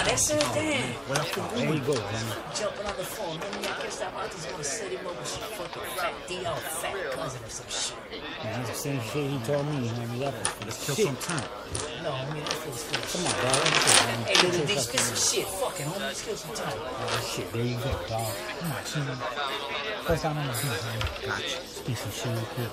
Ah, that's it, damn. Well, there you go, man. Jumping on the phone. Let me guess that I just want to set him up with some fucking fat D.O. fat cousin or some shit. Man, that's the same shit he told me, homie. That was Let's kill shit. some time. No, I mean, that feels good. Come on, dog. Let's go, man. Hey, Kill little D, your spit some fucking- shit. Fuck it, homie. Let's kill some time. Oh, shit, there you go, dog. Come on, Chino. First time on the beat, man. Gotcha. Speak some shit real quick.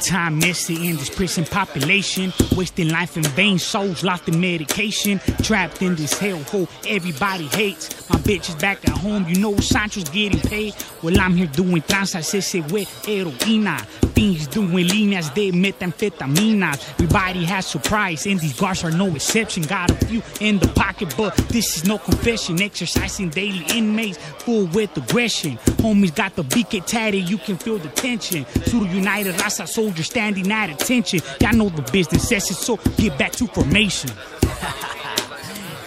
Time messy in this prison population. Wasting life in vain, souls locked in medication. Trapped in this hellhole, everybody hates. My bitch is back at home, you know Sancho's getting paid. Well, I'm here doing transas ese with heroína. Things doing líneas de metanfetaminas. Everybody has surprise, and these guards are no exception. Got a few in the pocket, but this is no confession. Exercising daily inmates, full with aggression. Homies got the BK tatted, you can feel the tension. Pseudo United Raza soldiers standing at attention. Y'all know the business says it, so get back to formation.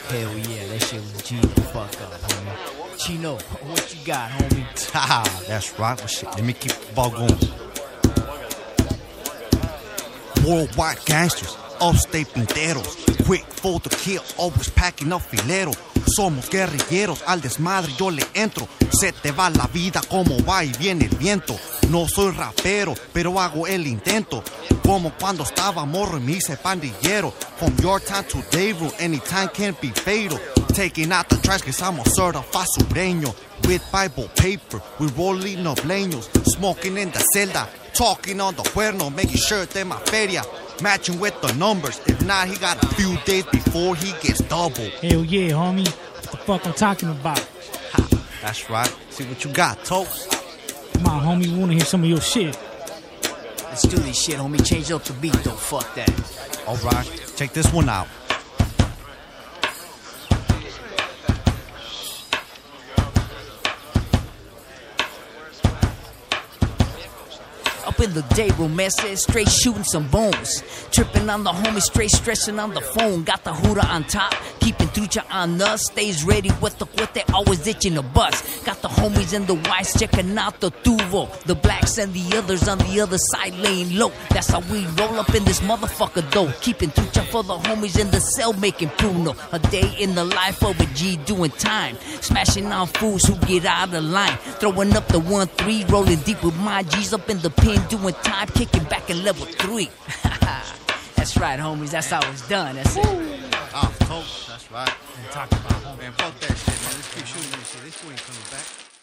Hell yeah, that shit was G the fuck up, homie. Chino, what you got, homie? Ah, that's right. Well, shit, let me keep the ball going. Worldwide gangsters, upstate pinteros, quick for the kill, always packing up filero. Somos guerrilleros, al desmadre yo le entro. Se te va la vida como va y viene el viento. No soy rapero, pero hago el intento. Como cuando estaba morro y me hice pandillero. From your time to room, anytime can be fatal. Taking out the trash cause I'm a certified sureño. With Bible paper, we rolling obleños. Smoking in the celda, talking on the cuerno, making sure that my feria. Matching with the numbers, if not, he got a few days before he gets double. Hell yeah, homie. What the fuck I'm talking about? Ha, that's right. See what you got, toast. Come on, homie, we wanna hear some of your shit. Let's do this shit, homie. Change up the beat, though. Fuck that. Alright, check this one out. Up in the day room, man said straight shooting some bones. Tripping on the homie, straight stressing on the phone. Got the hooter on top, keeping trucha on us. Stays ready with the they always itching the bus. Got the homies in the whites checking out the tuvo. The blacks and the others on the other side laying low. That's how we roll up in this motherfucker though. Keeping trucha for the homies in the cell making pruno. A day in the life of a G doing time. Smashing on fools who get out of line. Throwing up the one three, rolling deep with my G's up in the pen, doing time, kicking back in level three. that's right, homies. That's how it's done. That's it. Oh, folks, that's right. And talk about man, fuck that shit, man. Let's keep shooting this shit. This ain't coming back.